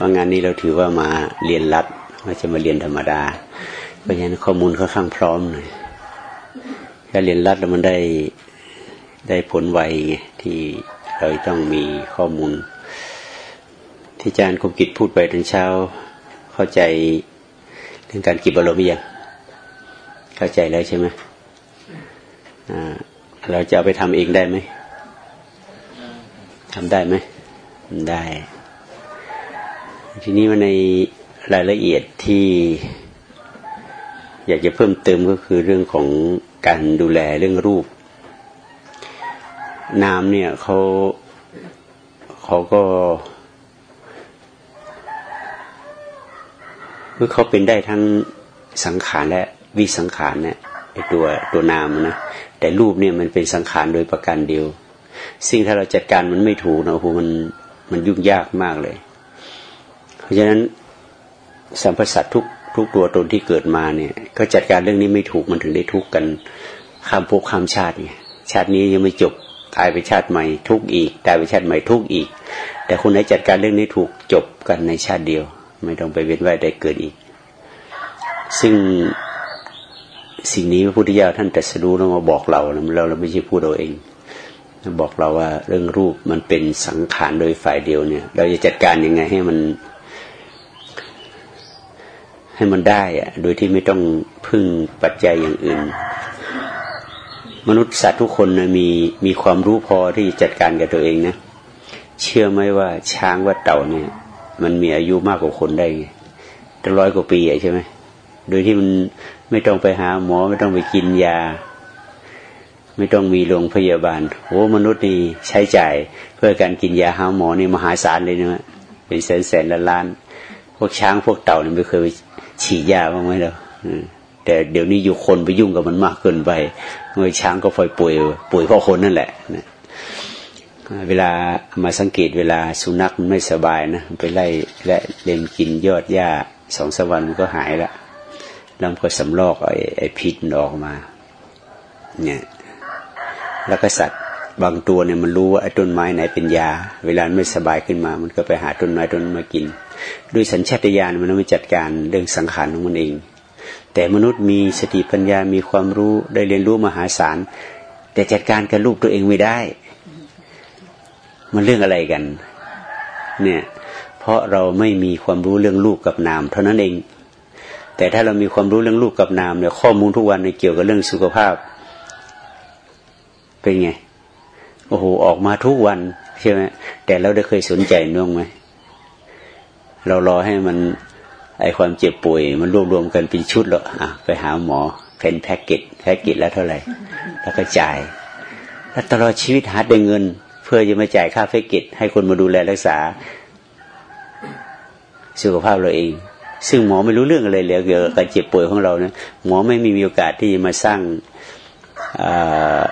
ราะงานนี้เราถือว่ามาเรียนรัดไม่จะมาเรียนธรรมดา เพราะฉะนั้นข้อมูลค่อนข้างพร้อมหน่อยถ้าเรียนรัดแล้วมันได้ได้ผลไวไงที่เราต้องมีข้อมูล ที่อาจารย์คมกิจพูดไปตอนเช้า เข้าใจเรื่องการกิบอารมณ์ยังเข้าใจแล้วใช่ไหมเราจะเอาไปทำเองได้ไหมทำได้ไหมได้ ทีนี้มาในรายละเอียดที่อยากจะเพิ่มเติมก็คือเรื่องของการดูแลเรื่องรูป น้ำเนี่ยเขาเขาก็คือเขาเป็นได้ทั้งสังขารและวิสังขารเนี่ยไอตัวตัวนามนะแต่รูปเนี่ยมันเป็นสังขารโดยประการเดียวสิ่งถ้าเราจัดการมันไม่ถูกนะโอ้โหมันมันยุ่งยากมากเลย ราะฉะนั้นสัมพสัตทุกทุกตัวตนที่เกิดมาเนี่ย ก็จัดการเรื่องนี้ไม่ถูกมันถึงได้ทุกข์กันข้ามภพข้ามชาติไงชาตินี้ยังไม่จบตายไปชาติใหม่ทุกอีกตายไปชาติใหม่ทุกอีก แต่คนไหนจัดการเรื่องนี้ถูกจบกันในชาติเดียว ไม่ต้องไปเวียนว่ายได้เกิดอีก ซึ่งสิ่งนี้พระพุทธเจ้าท่านตรัสรู้แล้วมาบอกเราเราเราไม่ใช่พูดเราเองบอกเราว่าเรื่องรูปมันเป็นสังขารโดยฝ่ายเดียวเนี่ย เราจะจัดการยังไงให้มัน ให้มันได้อะโดยที่ไม่ต้องพึ่งปัจจัยอย่างอื่น มนุษย์สัตว์ทุกคนนะมีมีความรู้พอที่จะจัดการกับตัวเองนะเชื่อไหมว่าช้างว่าเต่าเนี่ย มันมีอายุมากกว่าคนได้ตั้งร้อยกว่าปีใช่ไหมโดยที่มันไม่ต้องไปหาหมอไม่ต้องไปกินยา ไม่ต้องมีโรงพยาบาลโอ้มนุษย์นี่ใช้จ่ายเพื่อการกินยาหาหมอนี่มหาศาลเลยนะเป็นแสนแสนล้านล้านพวกช้างพวกเต่านี่ไม่เคย ฉีดยาบ้างไหมเราแต่เดี๋ยวนี้อยู่คนไปยุ่งกับมันมากเกินไปเมื่อช้างก็ฟอยป่วยป่วยเพราะคนนั่นแหละนะเวลามาสังเกตเวลาสุนัขมันไม่สบายนะไปไล่และเล่นกินยอดหญ้าสองสวรรค์มันก็หายละแล้วก็สำลอกไอ้ไอ้พิษออกมา เนี่ยแล้วก็สัตว์บางตัวเนี่ยมันรู้ว่าไอ้ต้นไม้ไหนเป็นยา เวลาไม่สบายขึ้นมา มันก็ไปหาต้นไม้ต้นมากิน ด้วยสัญชาตญาณมันไม่จัดการเรื่องสังขารของมันเอง แต่มนุษย์มีสติปัญญามีความรู้ได้เรียนรู้มหาศาล แต่จัดการกับรูปตัวเองไม่ได้ มันเรื่องอะไรกัน เนี่ยเพราะเราไม่มีความรู้เรื่องรูปกับนาม เท่านั้นเอง แต่ถ้าเรามีความรู้เรื่องรูปกับนามเนี่ยข้อมูลทุกวันในเกี่ยวกับเรื่องสุขภาพ เป็นไงโอ้โหออกมาทุกวันใช่ไหมแต่เราได้เคยสนใจน้องไหม เรารอให้มันไอความเจ็บป่วย มันรวบรวมกันเป็นชุดแล้วอะไปหาหมอเป็นแพ็กเกจแพ็กเกจแล้วเท่าไหร่ แล้วก็จ่าย แล้วตลอดชีวิตหาได้เงิน เพื่อจะมาจ่ายค่าแพ็กเกจให้คนมาดูแลรักษา สุขภาพเราเอง ซึ่งหมอไม่รู้เรื่องอะไรเลยเกี่ยวกับการเจ็บป่วยของเรานะหมอไม่มีมีโอกาสที่จะมาสร้าง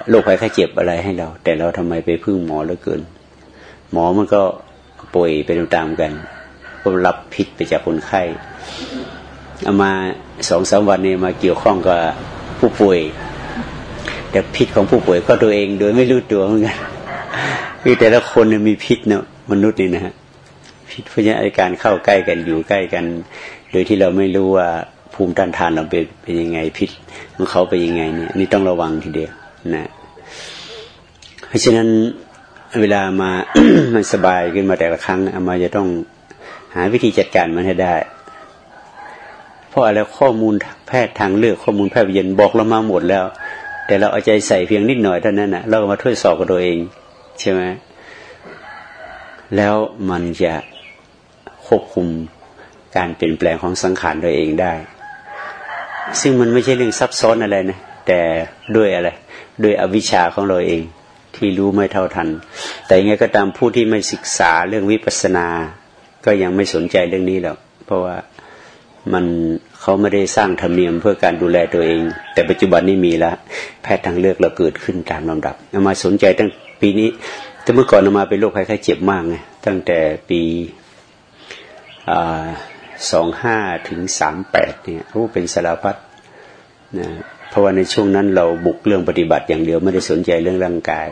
โรคภัยไข้เจ็บอะไรให้เรา แต่เราทำไมไปพึ่งหมอเหลือเกิน หมอมันก็ป่วยไปตามกัน ก็รับพิษไปจากคนไข้เอามาสองสามวันนี้มาเกี่ยวข้องกับผู้ป่วย แต่พิษของผู้ป่วยก็ตัวเองโดยไม่รู้ตัวเหมือนกันคือแต่ละคนมีพิษเนาะมนุษย์นี่นะฮะพิษเพราะฉะนั้นการเข้าใกล้กันอยู่ใกล้กัน โดยที่เราไม่รู้ว่าภูมิต้านทานเราเป็นเป็นยังไงพิษของเขาเป็นยังไงเนี่ยนี่ต้องระวังทีเดียวนะเพราะฉะนั้นเวลามามันสบายขึ้นมาแต่ละครั้งอามาจะต้องาวิธีจัดการมันให้ได้ เพราะอะไรข้อมูลแพทย์ทางเลือกข้อมูลแพทย์เย็นบอกเรามาหมดแล้ว แต่เราเอาใจใส่เพียงนิดหน่อยเท่านั้นนะเราก็มาทดสอบกับตัวเอง ใช่ไหมแล้วมันจะควบคุมการเปลี่ยนแปลงของสังขารตัวเองได้ ซึ่งมันไม่ใช่เรื่องซับซ้อนอะไรนะ แต่ด้วยอะไร ด้วยอวิชชาของเราเองที่รู้ไม่เท่าทัน แต่ยังไงก็ตามผู้ที่ไม่ศึกษาเรื่องวิปัสสนา ก็ยังไม่สนใจเรื่องนี้หรอกเพราะว่ามันเขาไม่ได้สร้างธรรมเนียมเพื่อการดูแลตัวเอง แต่ปัจจุบันนี้มีแล้วแพทย์ทางเลือกเราเกิดขึ้นตามลำดับเอามาสนใจตั้งปีนี้ แต่เมื่อก่อนเอามาเป็นโรคภัยไข้เจ็บมากไงตั้งแต่ปีสองห้าถึงสามแปดเนี่ยรู้เป็นสารพัดนะเพราะว่าในช่วงนั้นเราบุกเรื่องปฏิบัติอย่างเดียวไม่ได้สนใจเรื่องร่างกาย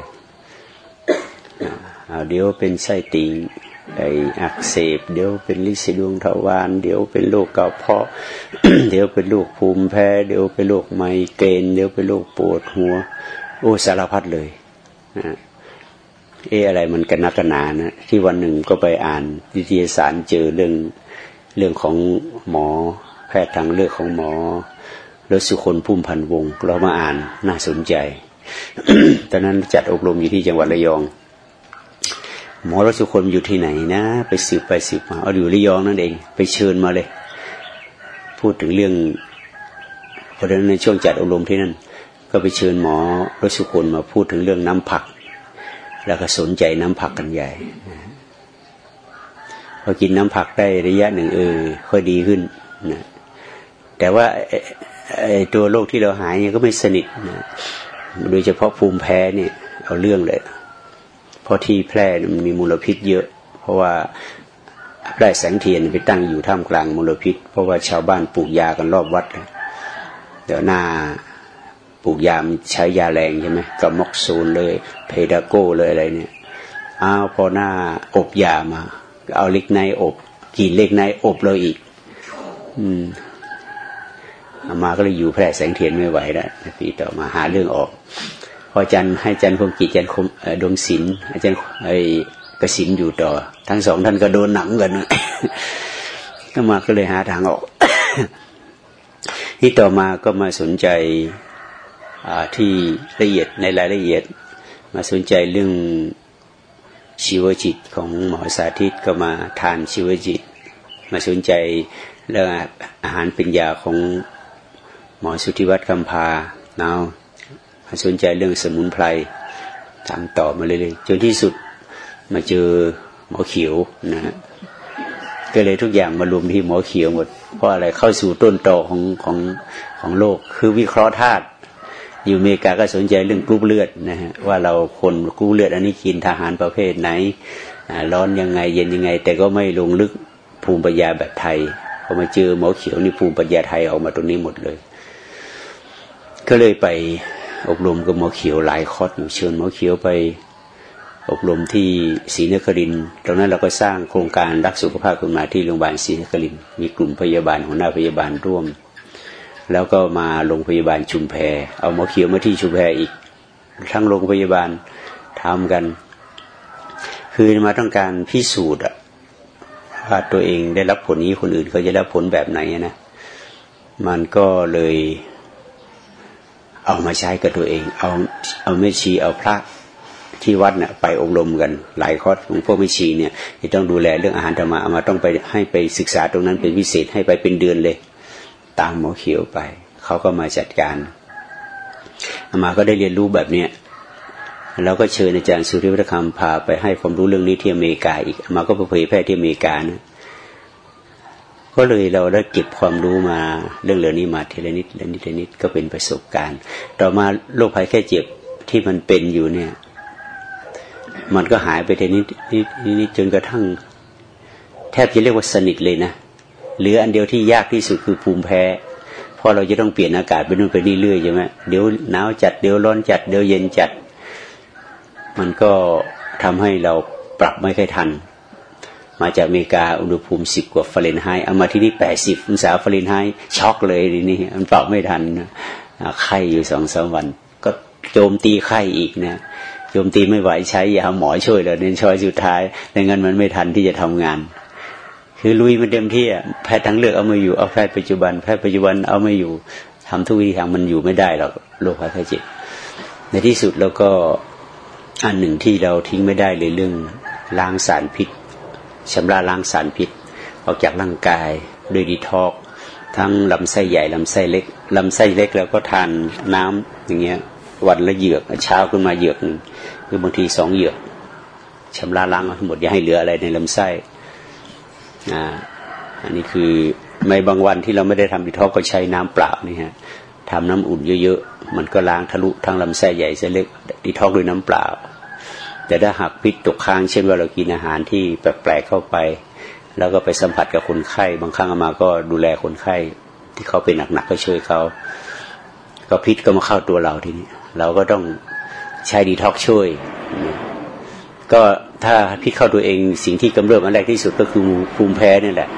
เดี๋ยวเป็นไส้ติ่ง ไออักเสบ เดี๋ยวเป็นลิซิดวงทวารเดี๋ยวเป็นโรคกระเพาะ เดี๋ยวเป็นโรคภูมิแพ้ เดี๋ยวเป็นโรคไมเกรนเดี๋ยวเป็นโรคปวดหัว โอ้สารพัดเลยนะเอออะไรมันกันนักกันนานะที่วันหนึ่งก็ไปอ่านวิทยาสารเจอเรื่องเรื่องของหมอ แพทย์ทางเลือกของหมอรสุคนพุ่มพันวงเรามาอ่านน่าสนใจ ตอนนั้นจัดอบรมอยู่ที่จังหวัดระยอง หมอรสุคนอยู่ที่ไหนนะ ไปสืบไปสืบมาเอาอยู่ระยองนั่นเอง ไปเชิญมาเลย พูดถึงเรื่องเพราะฉะนั้นในช่วงจัดอบรมที่นั่น ก็ไปเชิญหมอรสุคนมาพูดถึงเรื่องน้ำผัก แล้วก็สนใจน้ำผักกันใหญ่พอกินน้ำผักได้ระยะหนึ่งเออค่อยดีขึ้นนะแต่ว่าไอ้ตัวโรคที่เราหายเนี่ยก็ไม่สนิทนะโดยเฉพาะภูมิแพ้เนี่ยเอาเรื่องเลย เพราะที่แพร่มันมีมลพิษเยอะ เพราะว่าได้แสงเทียนไปตั้งอยู่ท่ามกลางมลพิษ เพราะว่าชาวบ้านปลูกยากันรอบวัด เดี๋ยวหน้าปลูกยามใช้ยาแรงใช่ไหมกับม็อกโซนเลย เพดาโก้เลยอะไรเนี่ยอ้าวพอหน้าอบยามา เอาเล็กในอบกินเล็กในอบเลยอีก อืมอามาก็เลยอยู่แพร่แสงเทียนไม่ไหวแล้วปีต่อมาหาเรื่องออก พอจันให้จันคงกิจจันคมดวงศิลป์อาจารย์ไอ้กสินอยู่ต่อ ทั้งสองท่านก็โดนหนังกันก็มาก็เลยหาทางออกที่ต่อมาก็มาสนใจที่ละเอียดในรายละเอียด มาสนใจเรื่องชีวจิตของหมอสาธิตก็มาทานชีวจิต มาสนใจเรื่องอาหารป็นยาของหมอสุธิวัฒน์คำพาเนา สนใจเรื่องสมุนไพรทำต่อมาเลยๆจนที่สุดมาเจอหมอเขียวนะฮะก็เลยทุกอย่างมารวมที่หมอเขียวหมด เพราะอะไรเข้าสู่ต้นตอของของของโลก คือวิเคราะห์ธาตุอยู่อเมริกาก็สนใจเรื่องกรุ๊ปเลือดนะฮะว่าเราคนกรุ๊ปเลือด อันนี้กินอาหารประเภทไหนร้อนยังไงเย็นยังไง แต่ก็ไม่ลงลึกภูมิปัญญาแบบไทยพอมาเจอหมอเขียวนี่ภูมิปัญญาไทยออกมาตรงนี้หมดเลย ก็เลยไป อบรมกับหมอเขียวหลายคอร์สเชิญหมอเขียวไป อบรมที่ศรีนครินทร์ตรงนั้นเราก็สร้างโครงการรักสุขภาพขึ้นมาที่โรงพยาบาลศรีนครินทร์มีกลุ่มพยาบาลหัวหน้าพยาบาลร่วม แล้วก็มาโรงพยาบาลชุมแพเอาหมอเขียวมาที่ชุมแพอีก ทั้งโรงพยาบาลทำกัน คือมาต้องการพิสูจน์ว่าตัวเองได้รับผลนี้คนอื่นเขาจะได้ผลแบบไหนนะมันก็เลย เอามาใช้กับตัวเอง เอาเอาไม่ชีเอาพระที่วัดเนี่ยไปอบรมกัน หลายคอร์สของพวกไม่ชีเนี่ยที่ต้องดูแลเรื่องอาหารธรรมะมาต้องไปให้ไปศึกษาตรงนั้นเป็นพิเศษให้ไปเป็นเดือนเลย ตามหมอเขียวไป เขาก็มาจัดการอามาก็ได้เรียนรู้แบบเนี้ยแล้วก็เชิญอาจารย์สุริวัฒคำพาไปให้ความรู้เรื่องนี้ที่อเมริกาอีกอามาก็ไปเผยแพร่ที่อเมริกานะ ก็เลยเราได้เก็บความรู้มาเรื่องเหล่านี้มาทีละนิดละนิดละนิดก็เป็นประสบการณ์ ต่อมาโรคภัยไข้เจ็บที่มันเป็นอยู่เนี่ย มันก็หายไปทีนิดนิดนิดจนกระทั่ง แทบจะเรียกว่าสนิทเลยนะเหลืออันเดียวที่ยากที่สุดคือภูมิแพ้เพราะเราจะต้องเปลี่ยนอากาศไปนู่นไปนี่เรื่อยใช่ไหมเดี๋ยวหนาวจัดเดี๋ยวร้อนจัดเดี๋ยวเย็นจัด มันก็ทำให้เราปรับไม่ค่อยทัน มาจากอเมริกาอุณหภูมิสิบกว่าฟาเรนไฮต์เอามาที่นี่แปดสิบองศาฟาเรนไฮต์ช็อกเลยทีนี้มันปรับไม่ทันไข้อยู่สองสามวัน ก็โจมตีไข้อีกนะโจมตีไม่ไหวใช้ยาหมอช่วยเลยในช้อยสุดท้ายดังนั้นมันไม่ทันที่จะทำงาน คือลุยมันเต็มที่แพทย์ทั้งเลือกเอามาอยู่เอาแพทย์ปัจจุบันแพทย์ปัจจุบันเอาม่อยู่ทำทุกวิธีทางมันอยู่ไม่ได้หรอกโรคภัยไข้เจ็บในที่สุดแล้วก็อันหนึ่งที่เราทิ้งไม่ได้เลยเรื่องล้างสารพิษ ชำระล้างสารพิษ ออกจากร่างกายโดยดีทอกทั้งลำไส้ใหญ่ลำไส้เล็กลำไส้เล็กแล้วก็ทานน้ำอย่างเงี้ยวันละเหยือกเช้าขึ้นมาเหยือกหนึ่งคือบางทีสองเหยือกชำระล้างทั้งหมดอย่าให้เหลืออะไรในลำไส้อ่าอันนี้คือในบางวันที่เราไม่ได้ทำดีทอกก็ใช้น้ำเปล่านี่ฮะทำน้ำอุ่นเยอะๆมันก็ล้างทะลุทั้งลำไส้ใหญ่ไส้เล็กดีทอกด้วยน้ำเปล่า แต่ถ้าหากพิษตกค้างเช่นว่าเรากินอาหารที่แปลกๆเข้าไป แล้วก็ไปสัมผัสกับคนไข้ บางครั้งมาก็ดูแลคนไข้ ที่เขาเป็นหนักๆก็ช่วยเขาก็พิษก็มาเข้าตัวเราทีนี้เราก็ต้องใช้ดีท็อกช่วย ก็ถ้าพิษเข้าตัวเองสิ่งที่กำเริบอันแรกที่สุดก็คือภูมิแพ้นี่แหละ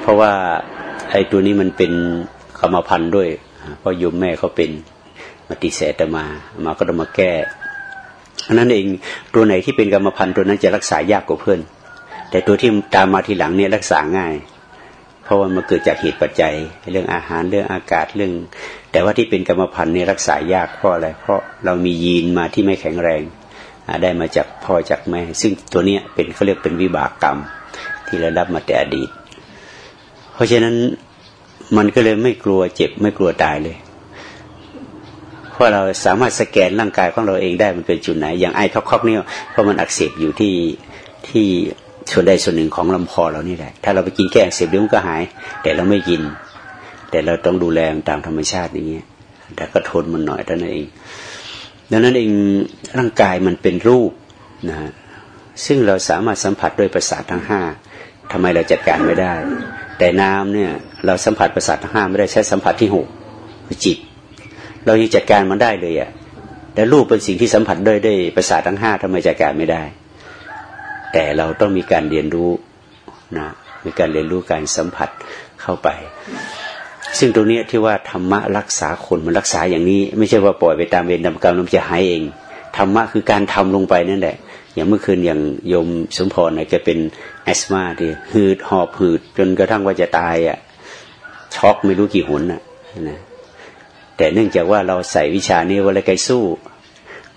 เพราะว่าไอ้ตัวนี้มันเป็นกรรมพันธุ์ด้วย เพราะยมแม่เขาเป็นมาติเสตมา มาก็ต้องมาแก้ นั้นเองตัวไหนที่เป็นกรรมพันธุ์ตัวนั้นจะรักษายากกว่าเพื่อน แต่ตัวที่ตามมาทีหลังเนี่ยรักษาง่าย เพราะว่ามันเกิดจากเหตุปัจจัย เรื่องอาหารเรื่องอากาศเรื่อง แต่ว่าที่เป็นกรรมพันธุ์เนี่ยรักษายากเพราะอะไรเพราะเรามียีนมาที่ไม่แข็งแรงได้มาจากพ่อจากแม่ ซึ่งตัวเนี้ยเป็นเขาเรียกเป็นวิบากกรรม ที่เรารับมาแต่อดีต เพราะฉะนั้นมันก็เลยไม่กลัวเจ็บไม่กลัวตายเลย เพราะเราสามารถสแกนร่างกายของเราเองได้มันเป็นจุดไหน อย่างไอท็อกคอกเนี่ยเพราะมันอักเสบอยู่ที่ที่ส่วนใดส่วนหนึ่งของลำคอเรานี่แหละ ถ้าเราไปกินแก้อักเสบเดี๋ยวมันก็หาย แต่เราไม่กิน แต่เราต้องดูแลตามธรรมชาติอย่างเงี้ยแต่ก็ทนมันหน่อยเท่านั้นเอง ดังนั้นเองร่างกายมันเป็นรูปนะซึ่งเราสามารถสัมผัสด้วยประสาททั้งห้าทำไมเราจัดการไม่ได้ แต่น้ำเนี่ย เราสัมผัสประสาททั้งห้าไม่ได้ใช้สัมผัสที่หกคือจิต เรายังจัดการมันได้เลยอะ่ะแต่รูปเป็นสิ่งที่สัมผัสด้วยด้วยประสาททั้งห้าทำไมจัดการไม่ได้ แต่เราต้องมีการเรียนรู้นะมีการเรียนรู้การสัมผัสเข้าไป ซึ่งตรงนี้ที่ว่าธรรมะรักษาคนมันรักษาอย่างนี้ ไม่ใช่ว่าปล่อยไปตามเวรตามกรรมมันจะหายเองธรรมะคือการทำลงไปนั่นแหละ อย่างเมื่อคืนอย่างโยมสมพรเนี่ยแกเป็นแอสมาที่หืดหอบหืดจนกระทั่งว่าจะตายอะช็อกไม่รู้กี่หนอะนะ แต่เนื่องจากว่าเราใส่วิชานี้ว่าอะไรไกสู้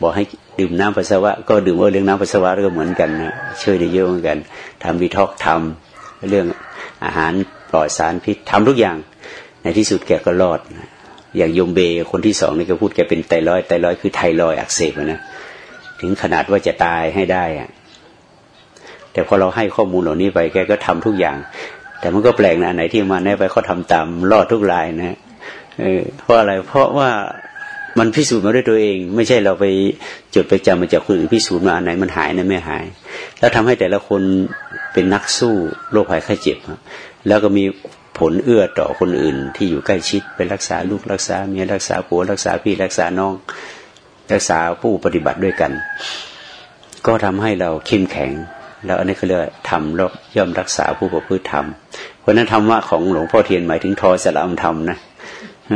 บอกให้ดื่มน้ำปัสสาวะก็ดื่มเออเรื่องน้ำปัสสาวะก็เหมือนกันนะช่วยได้เยอะเหมือนกันทำวีทอกทำเรื่องอาหารปลอดสารพิษทำทุกอย่างในที่สุดแกก็รอดอย่างยมเบคนที่สองนี่ก็พูดแกเป็นไตรอยไตรอยคือไทรอยอักเสบนะถึงขนาดว่าจะตายให้ได้อะแต่พอเราให้ข้อมูลเหล่านี้ไปแกก็ทำทุกอย่าง แต่มันก็แปลกนะไหนที่มาแน่ไปเขาทาตามรอดทุกรายนะ เพราะอะไรเพราะว่ามันพิสูจน์มาด้วยตัวเอง ไม่ใช่เราไปจดไปจำมาจากคนอื่นพิสูจน์มาอันไหนมันหายนะไม่หาย แล้วทำให้แต่ละคนเป็นนักสู้โรคภัยไข้เจ็บแล้วก็มีผลเอื้อต่อคนอื่น ที่อยู่ใกล้ชิดไปรักษาลูกรักษาเมียรักษาผัวรักษาพี่รักษาน้อง รักษาผู้ปฏิบัติด้วยกัน ก็ทำให้เราเข้มแข็ง แล้วอันนี้เขาเรียกทำแล้วย่อมรักษาผู้ประพฤติธรรมเพราะนั้นธรรมะของหลวงพ่อเทียนหมายถึงทอสละมธรรมนะ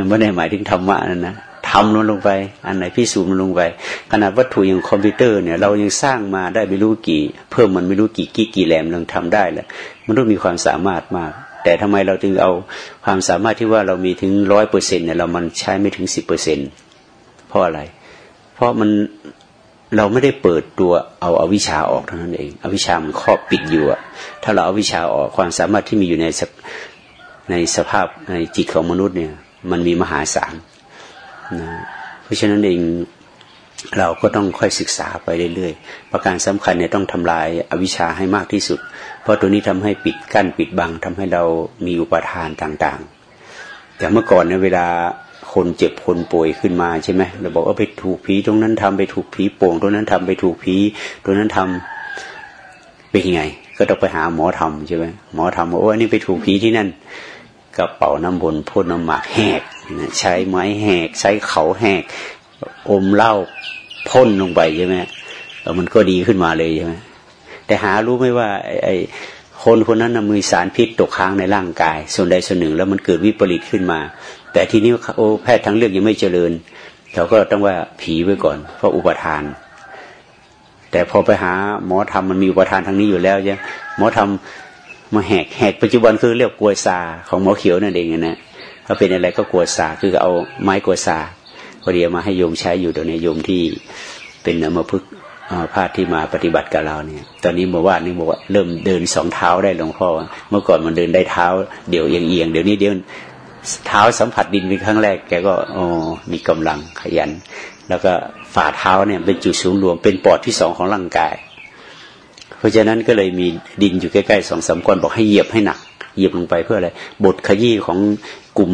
ไม่ได้หมายถึงธรรมะนั่นนะทำลงไป อันไหนพิสูจน์ลงไป ขนาดวัตถุอย่างคอมพิวเตอร์เนี่ย เรายังสร้างมาได้ไม่รู้กี่ เพิ่มมันไม่รู้กี่กี่กี่แหลมเราทำได้แหล้วมันต้องมีความสามารถมาก แต่ทำไมเราจึงเอาความสามารถที่ว่าเรามีถึงร้อยเปอร์เซ็นเนี่ยเรามันใช้ไม่ถึงสิบเปอร์เซ็นเพราะอะไร เพราะมันเราไม่ได้เปิดตัวเอาอาวิชชาออกเท่านั้นเองอวิชชามันครอบปิดอยู่อะถ้าเราเอาวิชาออกความสามารถที่มีอยู่ในในสภาพในจิตของมนุษย์เนี่ย มันมีมหาศาลนะเพราะฉะนั้นเองเราก็ต้องค่อยศึกษาไปเรื่อยๆ ประการสำคัญเนี่ยต้องทำลายอวิชชาให้มากที่สุด เพราะตัวนี้ทำให้ปิดกั้นปิดบังทำให้เรามีอุปทานต่างๆ แต่เมื่อก่อนเนี่ยเวลาคนเจ็บคนป่วยขึ้นมาใช่ไหมเราบอกว่าไปถูกผีตรงนั้นทำไปถูกผีโป่งตรงนั้นทำไปถูกผีตรงนั้นทำเป็นยังไง ก็ต้องไปหาหมอทำใช่ไหมหมอทำบอกว่านี่ไปถูกผีที่นั่น กระเป๋าน้ำบนพ่นน้ำหมากแหกใช้ไม้แหก ใช้เขาแหก อมเหล้าพ่นลงไปใช่ไหมมันก็ดีขึ้นมาเลยใช่ไหมแต่หารู้ไหมว่าไอ้คนคนนั้นมีสารพิษตกค้างในร่างกาย ส่วนใดส่วนหนึ่งแล้วมันเกิดวิปริตขึ้นมา แต่ทีนี้โอ้แพทย์ทั้งเลือกยังไม่เจริญเขาก็ต้องว่าผีไว้ก่อน เพราะอุปทาน แต่พอไปหาหมอทำมันมีอุปทานทางนี้อยู่แล้วใช่หมอทำ มาแหกแหกปัจจุบันคือเรียกกลัวซาของหมอเขียวนั่นเองนะถ้าเป็นอะไรก็กลัวซาคือเอาไม้กลัวซาพอดีมาให้โยมใช้อยู่ตรงนี้โยมที่เป็นนมพึกพาที่มาปฏิบัติกับเราเนี่ย ตอนนี้เมื่อวานนี้บอกว่าเริ่มเดินสองเท้าได้หลวงพ่อ เมื่อก่อนมันเดินได้เท้า เดี๋ยวเอียงเอียงเดี๋ยวนี้เดี๋ยวเท้าสัมผัสดินเป็นครั้งแรกแกก็อ๋อมีกำลังขยัน แล้วก็ฝ่าเท้าเนี่ยเป็นจุดสูงรวมเป็นปอดที่สองของร่างกาย เพราะฉะนั้นก็เลยมีดินอยู่ใกล้ๆสองสามก้อนบอกให้เหยียบให้หนัก เหยียบลงไปเพื่ออะไรบทขยี้ของกลุ่ม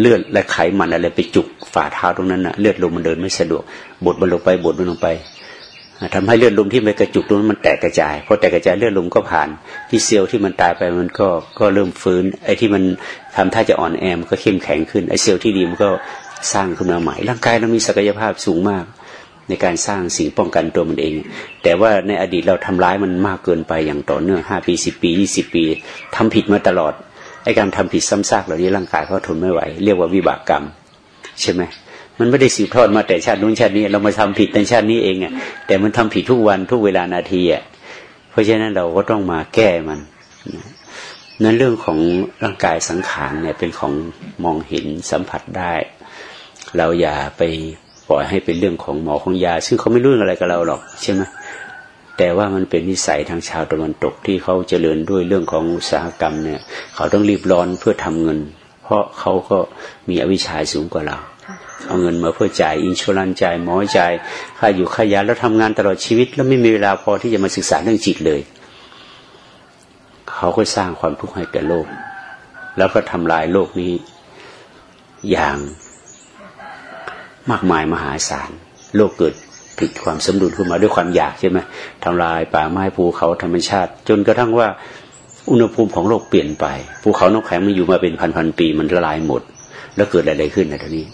เลือดและไขมันอะไรไปจุกฝ่าเท้าตรงนั้นนะเลือดลมมันเดินไม่สะดวกบดมันลงไปบดมันลงไปทำให้เลือดลมที่ไปกระจุกตรงนั้นมันแตกกระจายพอแตกกระจายเลือดลมก็ผ่าน ที่เซลล์ที่มันตายไปมันก็ก็เริ่มฟื้น ไอ้ที่มันทำท่าจะอ่อนแอมันก็เข้มแข็งขึ้นไอ้เซลล์ที่ดีมันก็สร้างขึ้นมาใหม่ร่างกายเรามีศักยภาพสูงมาก ในการสร้างสิ่งป้องกันตัวมันเอง แต่ว่าในอดีตเราทำร้ายมันมากเกินไปอย่างต่อเนื่องห้าปีสิบปียี่สิบปีทำผิดมาตลอดไอ้การทำผิดซ้ำซากเหล่านี้ร่างกายเขาทนไม่ไหว เรียกว่าวิบากกรรม ใช่ไหมมันไม่ได้สืบทอดมาแต่ชาตินู้นชาตินี้ เรามาทำผิดในชาตินี้เองอะแต่มันทำผิดทุกวันทุกเวลานาทีอะเพราะฉะนั้นเราก็ต้องมาแก้มันนั้นเรื่องของร่างกายสังขารเนี่ยเป็นของมองเห็นสัมผัสได้ เราอย่าไป ล่อยให้เป็นเรื่องของหมอของยา ซึ่งเขาไม่รู้อะไรกับเราหรอกใช่ไหมแต่ว่ามันเป็นนิสัยทางชาวตะวันตกที่เขาเจริญด้วยเรื่องของอุตสาหกรรมเนี่ย เขาต้องรีบร้อนเพื่อทำเงิน เพราะเขาก็มีอวิชชาสูงกว่าเรา เอาเงินมาเพื่อจ่ายอินชูรันจ่ายหมอจ่ายค่าอยู่ค่ายาแล้วทำงานตลอดชีวิต แล้วไม่มีเวลาพอที่จะมาศึกษาเรื่องจิตเลย เขาก็สร้างความทุกข์ให้แก่โลก แล้วก็ทำลายโลกนี้อย่าง มากมายมหาศาล โลกเกิดผิดความสมดุลขึ้นมาด้วยความอยากใช่ไหมทำลายป่าไม้ภูเขาธรรมชาติ จนกระทั่งว่าอุณหภูมิของโลกเปลี่ยนไปภูเขานกแข็งมันอยู่มาเป็นพันพันปีมันละลายหมด แล้วเกิดอะไรขึ้นในตอนนี้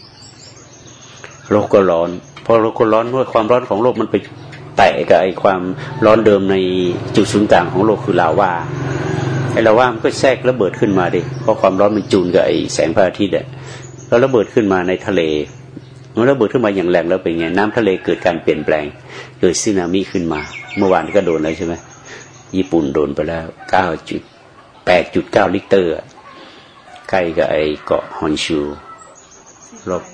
โลกก็ร้อนพอโลกก็ร้อนเพราะความร้อนของโลกมันไปแตะกับไอ้ความร้อนเดิมในจุดศูนย์กลางของโลกคือลาวาไอ้ลาวามันก็แทรกระเบิดขึ้นมาดิเพราะความร้อนมันจูนกับไอ้แสงพระอาทิตย์อะแล้วระเบิดขึ้นมาในทะเล มันระเบิดขึ้นมาอย่างแรงแล้วเป็นไงน้ำทะเลเกิดการเปลี่ยนแปลง เกิดซึนามิขึ้นมา เมื่อวานก็โดนแล้วใช่ไหมญี่ปุ่นโดนไปแล้วเก้าจุดแปดจุดเก้าลิตรใกล้กับไอ้เกาะฮอนชูรบ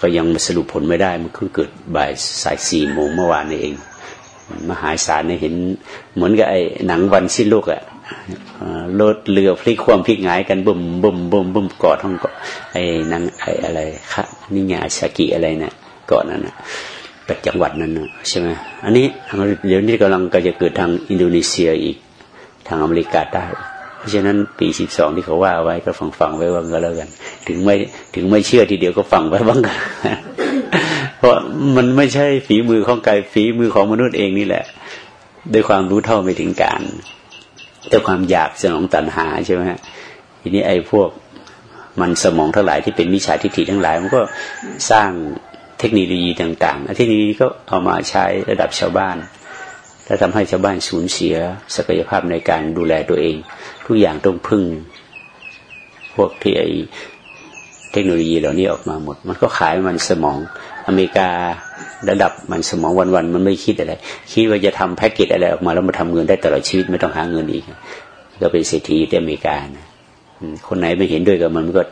ก็ยังสรุปผลไม่ได้มันเพิ่งเกิดบ่ายสายสี่โมงเมื่อวานนี้เอง มหาศาลเนี่ยเห็น เหมือนกับไอ้หนังวันสิ้นโลกอะ รถเรือพลิกคว่ำพลิกหงายกันบุ่มบุ่มบุ่มบุ่มเกาะท้องเกาะไอ้นังไอ้อะไรคะนิญาชากิอะไรเนะี่ยเกาะนั้นนะแปดจังหวัดนั้นนะใช่ไหมอันนี้เดี๋ยวนี้กำลังก็จะเกิดทางอินโดนีเซียอีกทางอเมริกาใต้เพราะฉะนั้นปีสิบสองที่เขาว่าไว้ก็ฟังฟังไว้บ้างก็แล้วกัน ถึงไม่ถึงไม่เชื่อทีเดียวก็ฟังไว้บ้างกันเพราะมันไม่ใช่ฝีมือของกายฝีมือของมนุษย์เองนี่แหละ ด้วยความรู้เท่าไม่ถึงการ ด้วยความอยากสนองตัณหาใช่ไหมฮะทีนี้ไอ้พวกมันสมองทั้งหลายที่เป็นมิจฉาทิฏฐิทั้งหลาย มันก็สร้างเทคโนโลยีต่างๆเทคโนโลยีก็เอามาใช้ระดับชาวบ้าน และทำให้ชาวบ้านสูญเสียศักยภาพในการดูแลตัวเอง ทุกอย่างต้องพึ่ง พวกที่ไอเทคโนโลยีเหล่านี้ออกมาหมด มันก็ขายมันสมองอเมริกา ระดับมันสมองวันๆมันไม่คิดอะไร คิดว่าจะทำแพ็กเกจอะไรออกมาแล้วมาทำเงินได้ตลอดชีวิตไม่ต้องหาเงินอีกก็เป็นเศรษฐีที่อเมริกานะคนไหนไม่เห็นด้วยกับมันก็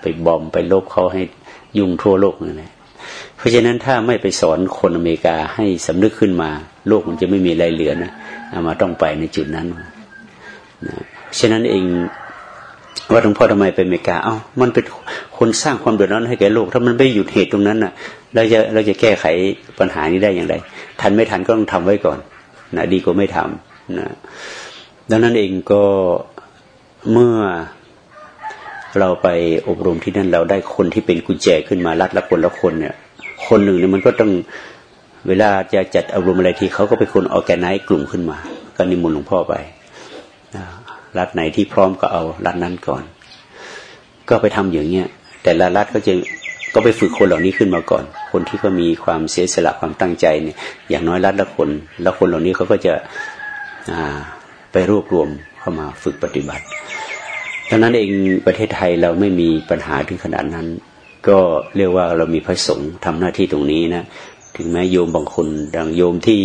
ไปบอมไปลบเขาให้ยุ่งทั่วโลกนั่นแหละเพราะฉะนั้นถ้าไม่ไปสอนคนอเมริกาให้สำนึกขึ้นมา โลกมันจะไม่มีอะไรเหลือนะเอามาต้องไปในจุดนั้นนะฉะนั้นเอง ว่าหลวงพ่อทำไมไปอเมริกา เอา้ามันเป็นคนสร้างความเดือดร้อนให้แก่โลก ถ้ามันไม่หยุดเหตุตรงนั้นน่ะ เราจะเราจะแก้ไขปัญหานี้ได้อย่างไร ทันไม่ทันก็ต้องทำไว้ก่อนนะดีกว่าไม่ทำนะดังนั้นเองก็เมื่อเราไปอบรมที่นั่นเราได้คนที่เป็นกุญแจขึ้นมารัดละคนละคนเนี่ย คนหนึ่งเนี่ยมันก็ต้องเวลาจะจัดอบรมอะไรทีเขาก็เป็นคนออแกไนซ์กลุ่มขึ้นมา ก็นิมนต์หลวงพ่อไป รัฐไหนที่พร้อมก็เอารัฐนั้นก่อน ก็ไปทำอย่างเงี้ยแต่ละรัฐก็จะก็ไปฝึกคนเหล่านี้ขึ้นมาก่อน คนที่เขามีความเสียสละความตั้งใจเนี่ย อย่างน้อยรัฐละคนล้วคนเหล่านี้เขาก็จะไปรวบรวมเข้ามาฝึกปฏิบัติดังนั้นเองประเทศไทยเราไม่มีปัญหาถึงขนาดนั้น ก็เรียกว่าเรามีพระสงฆ์ทำหน้าที่ตรงนี้นะถึงแม้โยมบางคนดังโยมที่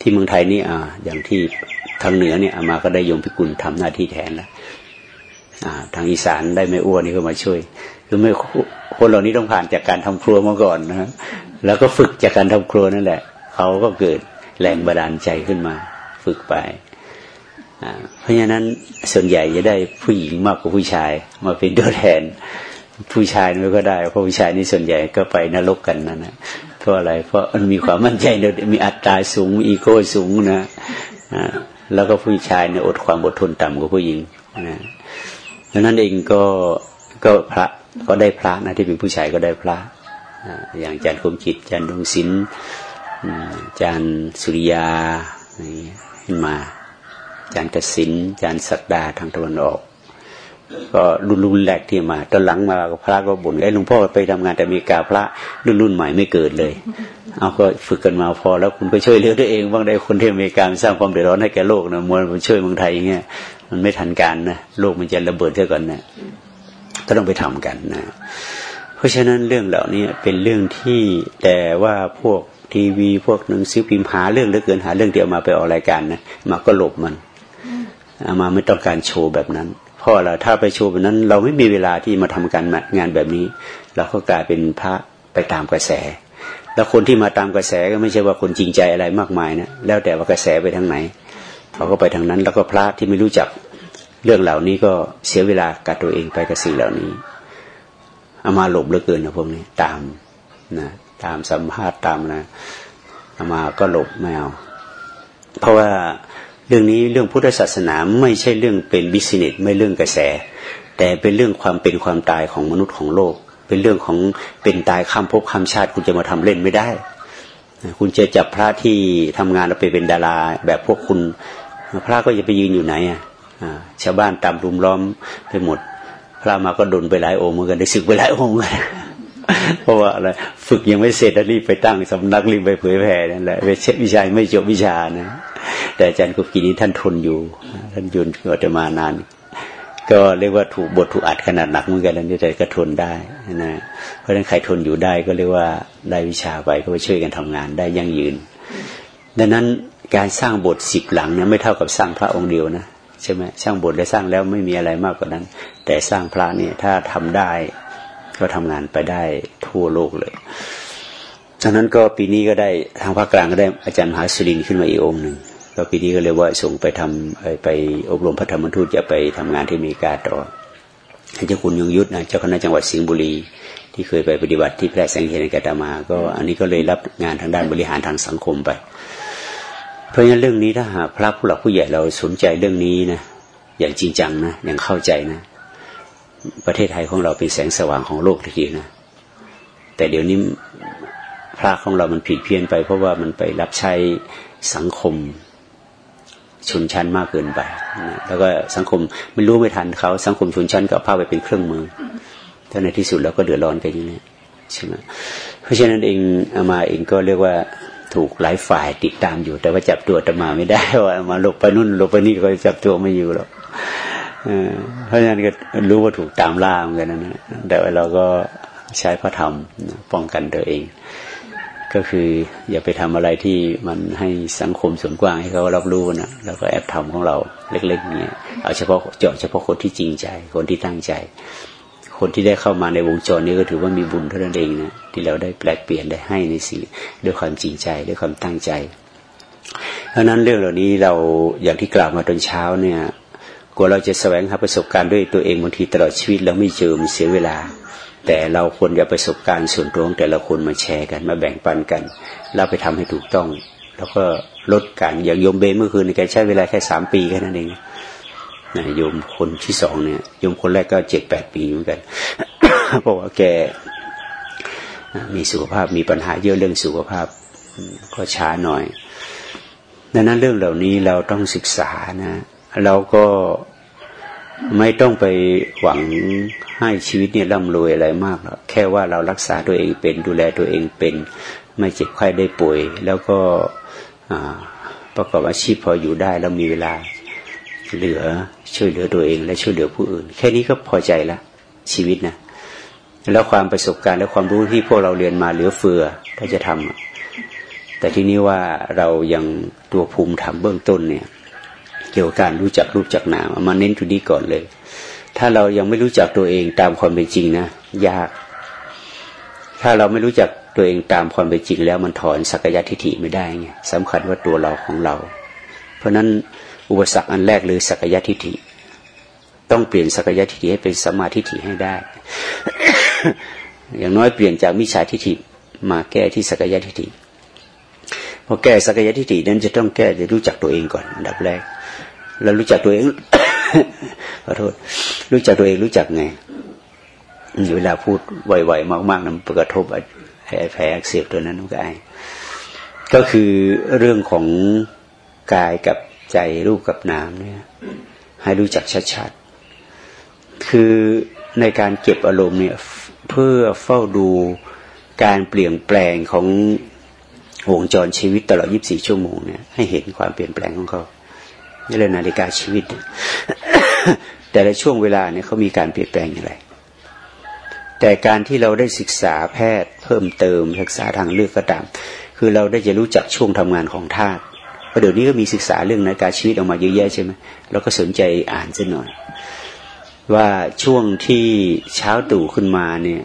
ที่เมืองไทยนี่อ่าอย่างที่ ทางเหนือเนี่ยอามาก็ได้ยมพิกุลทำหน้าที่แทนแล้วทางอีสานได้ไม่อ้วนนี่ก็มาช่วย คือไม่คนเหล่านี้ต้องผ่านจากการทำครัวมาก่อนนะแล้วก็ฝึกจากการทำครัวนั่นแหละเขาก็เกิดแรงบันดาลใจขึ้นมา ฝึกไปเพราะฉะนั้นส่วนใหญ่จะได้ผู้หญิงมากกว่าผู้ชาย มาเป็นตัวแทนผู้ชายไม่ก็ได้เพราะผู้ชายนี่ส่วนใหญ่ก็ไปนรกกันนั่นนะเพราะอะไร เพราะมันมีความมั่นใจมีอัตราสูงมีอีโก้สูงนะ แล้วก็ผู้ชายเนี่ยอดความอดทนต่ำกว่าผู้หญิงนะดังนั้นเองก็ก็พระก็ได้พระนะที่เป็นผู้ชายก็ได้พระอย่างอาจารย์คมจิตอาจารย์ดวงศิลป์อาจารย์สุริยาขึ้นมาอาจารย์กสินอาจารย์สักดาทางตะวันออก ก็รุ่นรุ่นแรกที่มา ตอนหลังมาพระก็บ่นไอ้หลวงพ่อไปทำงานแต่มีกาพระรุ่นรุ่นใหม่ไม่เกิดเลย เอาก็ฝึกกันมาพอแล้วคุณก็ช่วยเหลือตัวเองบ้างได้คนที่อเมริกาสร้างความเดือดร้อนให้แก่โลกนะมวลมันช่วยเมืองไทยอย่างเงี้ยมันไม่ทันการนะโลกมันจะระเบิดเท่ากันนะก็ต้องไปทำกันนะ เพราะฉะนั้นเรื่องเหล่านี้เป็นเรื่องที่แต่ว่าพวกทีวีพวกหนังสือพิมพ์หาเรื่องเหลือเกินหาเรื่องเดียวมาไปออกรายการนะมาก็หลบมัน มาไม่ต้องการโชว์แบบนั้น เพราะเราถ้าไปโชว์แบบนั้น เราไม่มีเวลาที่มาทำการงานแบบนี้ เราก็กลายเป็นพระไปตามกระแส แล้วคนที่มาตามกระแสก็ไม่ใช่ว่าคนจริงใจอะไรมากมายนะแล้วแต่ว่ากระแสไปทางไหนเขาก็ไปทางนั้น แล้วก็พระที่ไม่รู้จักเรื่องเหล่านี้ก็เสียเวลากับตัวเองไปกับสิ่งเหล่านี้เอามาหลบเหลือเกินนะพวกนี้ตามนะตามสัมภาษณ์ตามนะเอามาก็หลบไม่เอาเพราะว่า เรื่องนี้เรื่องพุทธศาสนาไม่ใช่เรื่องเป็นบิสเนสไม่เรื่องกระแส แต่เป็นเรื่องความเป็นความตายของมนุษย์ของโลก เป็นเรื่องของเป็นตายข้ามภพข้ามชาติ คุณจะมาทำเล่นไม่ได้ คุณจะจับพระที่ทำงานแล้วไปเป็นดาราแบบพวกคุณ พระก็จะไปยืนอยู่ไหนอะชาวบ้านตามรุมล้อมไปหมด พระมาก็ดนไปหลายองค์เหมือนกันได้ศึกไปหลายองค์กันเพราะว่าอะไรฝึกยังไม่เสร็จแล้วรีบไปตั้งสำนักรีบไปเผยแผ่นั่นแหละไปเช็วิชาไม่จบวิชานะ แต่อาจารย์กุกีนี้ท่านทนอยู่ ท่านยืนก็จะมานาน ก็เรียกว่าถูกบทถูกอัดขนาดหนักเหมือนกันแล้วนี่แต่ก็ทนได้นะเพราะฉะนั้นใครทนอยู่ได้ก็เรียกว่าได้วิชาไปก็ไปช่วยกันทำงานได้ยั่งยืน ดังนั้นการสร้างบทสิบหลังเนี่ยไม่เท่ากับสร้างพระองค์เดียวนะใช่ไหมสร้างบทได้สร้างแล้วไม่มีอะไรมากกว่านั้น แต่สร้างพระเนี่ยถ้าทำได้ก็ทำงานไปได้ทั่วโลกเลยฉะนั้นก็ปีนี้ก็ได้ทางภาคกลางก็ได้อาจารย์มหาสุรินขึ้นมาอีกองค์หนึ่ง ก็ปีนี้ก็เลยว่าส่งไปทำไปอบรมพระธรรมทูตจะไปทำงานที่อเมริกาต่อเจ้าคุณยงยุทธนะเจ้าคณะจังหวัดสิงห์บุรี ที่เคยไปปฏิบัติที่แพร่แสงเทียนกาตามา ก็อันนี้ก็เลยรับงานทางด้านบริหารทางสังคมไป เพราะฉะนั้นเรื่องนี้ถ้าหากพระผู้หลักผู้ใหญ่เราสนใจเรื่องนี้นะอย่างจริงจังนะอย่างเข้าใจนะ ประเทศไทยของเราเป็นแสงสว่างของโลกทีนะแต่เดี๋ยวนี้พระของเรามันผิดเพี้ยนไป เพราะว่ามันไปรับใช้สังคม ชนชั้นมากเกินไปนะแล้วก็สังคมไม่รู้ไม่ทันเขาสังคมชนชั้นก็พาไปเป็นเครื่องมือถ้าในที่สุดแล้วก็เดือดร้อนกันอย่างนี้ใช่ไหมเพราะฉะนั้นเองอามาเองก็เรียกว่าถูกหลายฝ่ายติดตามอยู่ แต่ว่าจับตัวตมาไม่ได้ว่ามาหลบไปนู่นหลบไปนี่ก็จับตัวไม่อยู่หรอกเพราะฉะนั้นก็รู้ว่าถูกตามล่าเหมือนกันนะแต่ว่าเราก็ใช้พระธรรมป้องกันตัวเอง ก็คืออย่าไปทำอะไรที่มันให้สังคมส่วนกว้างให้เขารับรู้นะแล้วก็แอบทำของเราเล็กๆเนี่ยเอาเฉพาะเจาะเฉพาะคนที่จริงใจ คนที่ตั้งใจ คนที่ได้เข้ามาในวงจรนี้ก็ถือว่ามีบุญเท่านั้นเองนะที่เราได้แปลกเปลี่ยนได้ให้ในสิ่งด้วยความจริงใจด้วยความตั้งใจ เพราะนั้นเรื่องเหล่านี้เราอย่างที่กล่าวมาตอนเช้าเนี่ยกลัวเราจะแสวงหาประสบการณ์ด้วยตัวเองบางทีตลอดชีวิตเราไม่เจอมันเสียเวลา แต่เราควรจะประสบการณ์ส่วนตัวของแต่ละคนมาแชร์กันมาแบ่งปันกัน เราไปทำให้ถูกต้อง แล้วก็ลดการอย่างโยมเบนเมื่อคืนแกใช้เวลาแค่สามปีแค่นั้นเองนะโยมคนที่สองเนี่ยโยมคนแรกก็เจ็ดแปดปีเหมือนกันเพราะว่าแกมีสุขภาพมีปัญหาเยอะเรื่องสุขภาพก็ช้าหน่อยดังนั้นเรื่องเหล่านี้เราต้องศึกษานะเราก็ ไม่ต้องไปหวังให้ชีวิตเนี่ยร่ำรวยอะไรมากหรอกแค่ว่าเรารักษาตัวเองเป็นดูแลตัวเองเป็น ไม่เจ็บไข้ได้ป่วย แล้วก็ประกอบอาชีพพออยู่ได้แล้วมีเวลาเหลือช่วยเหลือตัวเองและช่วยเหลือผู้อื่น แค่นี้ก็พอใจละชีวิตนะแล้วความประสบการณ์และความรู้ที่พวกเราเรียนมาเหลือเฟือถ้าจะทำแต่ที่นี้ว่าเรายังตัวภูมิธรรมเบื้องต้นเนี่ย เกี่ยวกับการรู้จักรูปจักนามมาเน้นทุนี้ก่อนเลย ถ้าเรายังไม่รู้จักตัวเองตามความเป็นจริงนะยาก ถ้าเราไม่รู้จักตัวเองตามความเป็นจริงแล้วมันถอนสักยะทิฏฐิไม่ได้ไงสำคัญว่าตัวเราของเรา เพราะนั้นอุปสรรคอันแรกเลยสักยะทิฏฐิ ต้องเปลี่ยนสักยะทิฏฐิให้เป็นสมาธิฏฐิให้ได้ อย่างน้อยเปลี่ยนจากมิจฉาทิฏฐิมาแก้ที่สักยะทิฏฐิพอแก้สักยะทิฏฐินั้นจะต้องแก้จะรู้จักตัวเองก่อนอันดับแรก แล้วรู้จักตัวเองขอโทษ รู้จักตัวเองรู้จักไงเวลาพูดไวๆมากๆนั้นกระทบแผลแผลอักเสบตัวนั้นก็ไอก็คือเรื่องของกายกับใจรูปกับนามเนี่ย ให้รู้จักชัดๆ คือในการเก็บอารมณ์เนี่ย เพื่อเฝ้าดูการเปลี่ยนแปลงของวงจรชีวิตตลอด 24 ชั่วโมงเนี่ยให้เห็นความเปลี่ยนแปลงของเขา นี่เลยนาฬิกาชีวิต แต่ละช่วงเวลาเนี่ยเขามีการเปลี่ยนแปลงอย่างไร แต่การที่เราได้ศึกษาแพทย์เพิ่มเติมศึกษาทางเลือกก็ตาม คือเราได้จะรู้จักช่วงทำงานของธาตุเพราะเดี๋ยวนี้ก็มีศึกษาเรื่องนาฬิกาชีวิตออกมาเยอะแยะใช่ไหมเราก็สนใจอ่านซะหน่อย ว่าช่วงที่เช้าตู่ขึ้นมาเนี่ย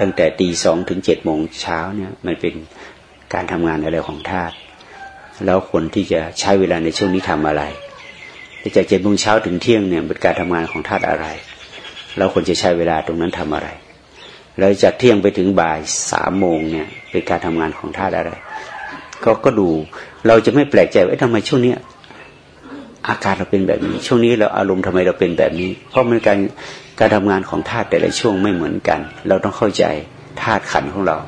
ตั้งแต่ตีสองถึงเจ็ดโมงเช้าเนี่ยมันเป็นการทำงานอะไรของธาตุ แล้วคนที่จะใช้เวลาในช่วงนี้ทำอะไรจากเจ็ดโมงเช้าถึงเที่ยงเนี่ยเป็นการทำงานของธาตุอะไร แล้วคนจะใช้เวลาตรงนั้นทำอะไร แล้วจากเที่ยงไปถึงบ่ายสามโมงเนี่ยเป็นการทำงานของธาตุอะไร ก็ก็ดูเราจะไม่แปลกใจว่าทำไมช่วงนี้อาการเราเป็นแบบนี้ ช่วงนี้เราอารมณ์ทำไมเราเป็นแบบนี้ เพราะมันการการทำงานของธาตุแต่ละช่วงไม่เหมือนกัน เราต้องเข้าใจธาตุขันของเรา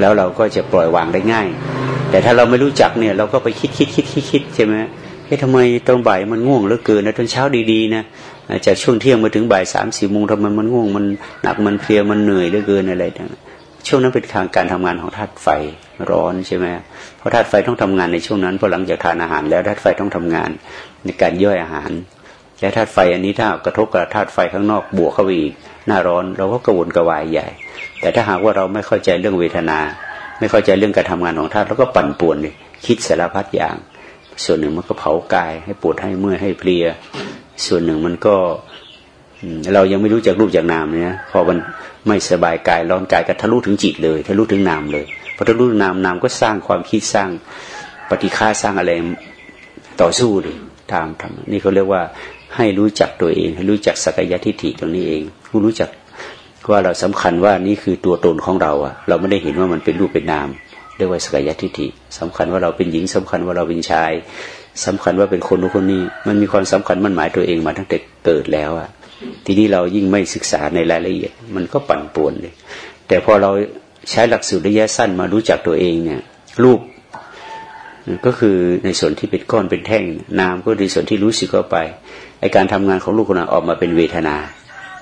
แล้วเราก็จะปล่อยวางได้ง่าย แต่ถ้าเราไม่รู้จักเนี่ย เราก็ไปคิดคิดคิดคิดคิดใช่ไหมเฮ้ยทำไมตอนบ่ายมันง่วงเหลือเกินนะตอนเช้าดีๆนะจากช่วงเที่ยงมาถึงบ่ายสามสี่โมงทำไมมันง่วงมันหนักมันเพลียมันเหนื่อยเหลือเกินอะไรต่างช่วงนั้นเป็นทางการทำงานของธาตุไฟร้อนใช่ไหมเพราะธาตุไฟต้องทำงานในช่วงนั้นพอหลังจากทานอาหาร แล้วธาตุไฟต้องทำงานในการย่อยอาหาร และธาตุไฟอันนี้ถ้ากระทบกับธาตุไฟข้างนอกบวกเข้าไปอีกหน้าร้อนเราก็กระวนกระวายใหญ่ แต่ถ้าหากว่าเราไม่เข้าใจเรื่องเวทนา ไม่เข้าใจเรื่องการทำงานของธาตุแล้วก็ปั่นป่วนเลยคิดสารพัดอย่าง ส่วนหนึ่งมันก็เผากายให้ปวดให้เมื่อยให้เพลีย ส่วนหนึ่งมันก็เรายังไม่รู้จักรูปจากนามเนี่ยพอมันไม่สบายกายร้อนกายก็ทะลุถึงจิตเลยทะลุถึงนามเลยพอทะลุถึงนามนามก็สร้างความคิดสร้างปฏิฆาสร้างอะไรต่อสู้เลยตามทำนี่เขาเรียกว่า ให้รู้จักตัวเอง ให้รู้จักสักยะทิฏฐิตรงนี้เองผู้รู้จักว่าเราสำคัญว่านี่คือตัวตนของเราอะเราไม่ได้เห็นว่ามันเป็นรูปเป็นนามเรียกว่าสักยะทิฏฐิสำคัญว่าเราเป็นหญิงสำคัญว่าเราเป็นชายสำคัญว่าเป็นคนนู้นคนนี้ มันมีความสำคัญมันหมายตัวเองมาตั้งแต่เกิดแล้วอะทีนี้เรายิ่งไม่ศึกษาในรายละเอียด มันก็ปั่นป่วนเลย แต่พอเราใช้หลักสูตรระยะสั้นมารู้จักตัวเองเนี่ยรูปก็คือในส่วนที่เป็นก้อนเป็นแท่งนามก็ในส่วนที่รู้สึกเข้าไป ไอการทำงานของลูกคนนั้นออกมาเป็นเวทนา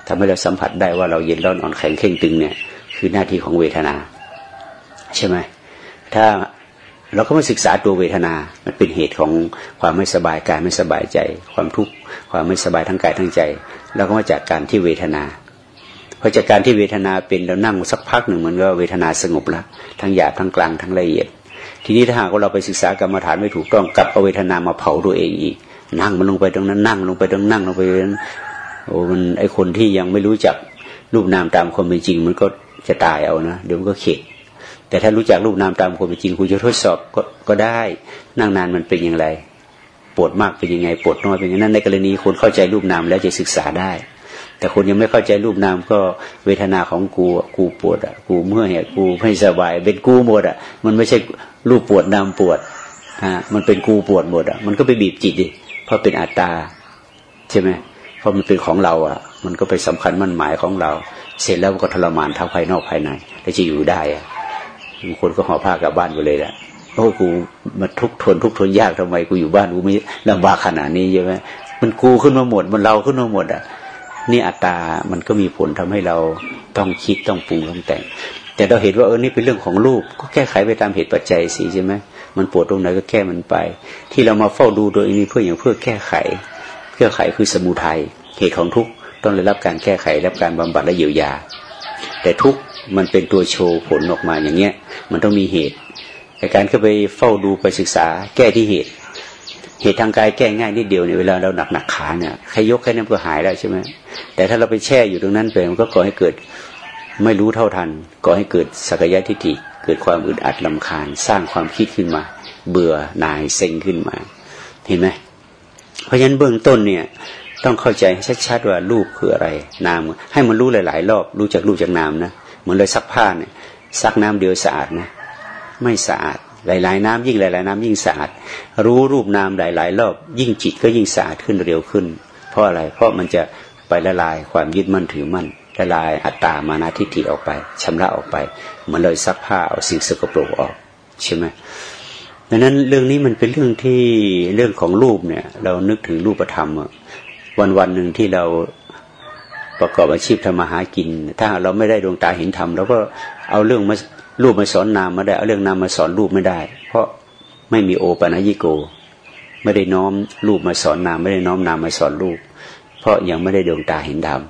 ทำให้เราสัมผัสได้ว่าเราเย็นร้อนอ่อนแข็งเข่งตึงเนี่ย คือหน้าที่ของเวทนา ใช่ไหมถ้าเราก็มาศึกษาตัวเวทนา มันเป็นเหตุของความไม่สบายกายไม่สบายใจ ความทุกข์ความไม่สบายทั้งกายทั้งใจ เราก็มาจากการที่เวทนาพอจากการที่เวทนาเป็นเรานั่งสักพักหนึ่งเหมันก็เวทนาสงบแล้วทั้งหยาบทั้งกลางทั้งละเอียด ทีนี้ถ้าหากว่าเราไปศึกษากรรมฐานไม่ถูกต้องกลับเอาเวทนามาเผาตัวเองอีก นั่งมันลงไปตรงนั้น นั่งลงไปตรงนั่งลงไปนั้นโอ้มันไอคนที่ยังไม่รู้จักรูปนามตามความเป็นจริง มันก็จะตายเอานะเดี๋ยวมันก็เข็ดแต่ถ้ารู้จักรูปนามตามความเป็นจริงคุณจะทดสอบก็ก็ได้ นั่งนานมันเป็นอย่างไรปวดมากเป็นยังไงปวดน้อยเป็นยังไงนั่นในกรณีคนเข้าใจรูปนามแล้วจะศึกษาได้ แต่คนยังไม่เข้าใจรูปนามก็เวทนาของกูกูปวดอะกูเมื่อยอะกูไม่สบาย เป็นกูหมดอะ มันไม่ใช่รูปปวดนามปวดอ่ามันเป็นกูปวดหมดอะมันก็ไปบีบจิตดิ เพราะเป็นอัตตาใช่ไหมเพราะมันเป็นของเราอะ มันก็ไปสำคัญมั่นหมายของเรา เสร็จแล้วก็ทรมานทั้งภายนอกภายในแล้วจะอยู่ได้อะบางคนก็ห่อผ้ากลับบ้านไปเลยแหละโอ้กูมาทุกทนทุกทนยากทำไมกูอยู่บ้านกูไม่ลำบากขนาดนี้ใช่ไหมมันกูขึ้นมาหมด มันเราขึ้นมาหมด อะ นี่อัตตา มันก็มีผลทำให้เราต้องคิดต้องปรุงต้องแต่ง แต่เราเห็นว่าเออนี่เป็นเรื่องของรูป ก็แก้ไขไปตามเหตุปัจจัยสิใช่ไหม มันปวดตรงไหนก็แก้มันไป ที่เรามาเฝ้าดูโดยนี้เพื่ออย่างเพื่อแก้ไขแก้ไขคือสมุทัยเหตุของทุกข์ต้องได้รับการแก้ไขรับการบำบัดและเยียวยา แต่ทุกข์มันเป็นตัวโชว์ผลออกมาอย่างเงี้ย มันต้องมีเหตุในการเข้าไปเฝ้าดูไปศึกษา แก้ที่เหตุ เหตุทางกายแก้ง่ายนิดเดียวเนี่ยเวลาเราหนักหนักขาเนี่ยใครยกแค่นั้นก็หายแล้วใช่ไหมแต่ถ้าเราไปแช่อยู่ตรงนั้นไปมันก็ก่อให้เกิดไม่รู้เท่าทันก่อให้เกิดสักยะทิฏฐิ กิดความอึดอัดลำคาญ สร้างความคิดขึ้นมา เบื่อนายเซ็งขึ้นมา เห็นไหมเพราะฉะนั้นเบื้องต้นเนี่ย ต้องเข้าใจชัดๆว่ารูปคืออะไร นาม ให้มันรู้หลาย ๆ รอบ รู้จากรูปจากนามนะเหมือนเลยซักผ้าเนี่ยซักน้ำเดียวสะอาดนะไม่สะอาดหลาย ๆ น้ำยิ่งหลาย ๆ น้ำยิ่งสะอาด รู้รูปนามหลาย ๆ รอบ ยิ่งจิตก็ยิ่งสะอาดขึ้นเร็วขึ้น เพราะอะไรเพราะมันจะไปละลายความยึดมั่นถือมั่น ละลายอัตตามานาทิฏฐิออกไปชำระออกไป เหมือนเลยซักผ้าเอาสิ่งสกปรกออกใช่ไหมดังนั้นเรื่องนี้มันเป็นเรื่องที่เรื่องของรูปเนี่ย เรานึกถึงรูปธรรมวันวันหนึ่งที่เราประกอบอาชีพทำมาหากิน ถ้าเราไม่ได้ดวงตาเห็นธรรมเราก็เอาเรื่องมารูปมาสอนนามมาได้ เอาเรื่องนามมาสอนรูปไม่ได้ เพราะไม่มีโอปัญญิโก ไม่ได้น้อมรูปมาสอนนาม ไม่ได้น้อมนามมาสอนรูป เพราะยังไม่ได้ดวงตาเห็นธรรม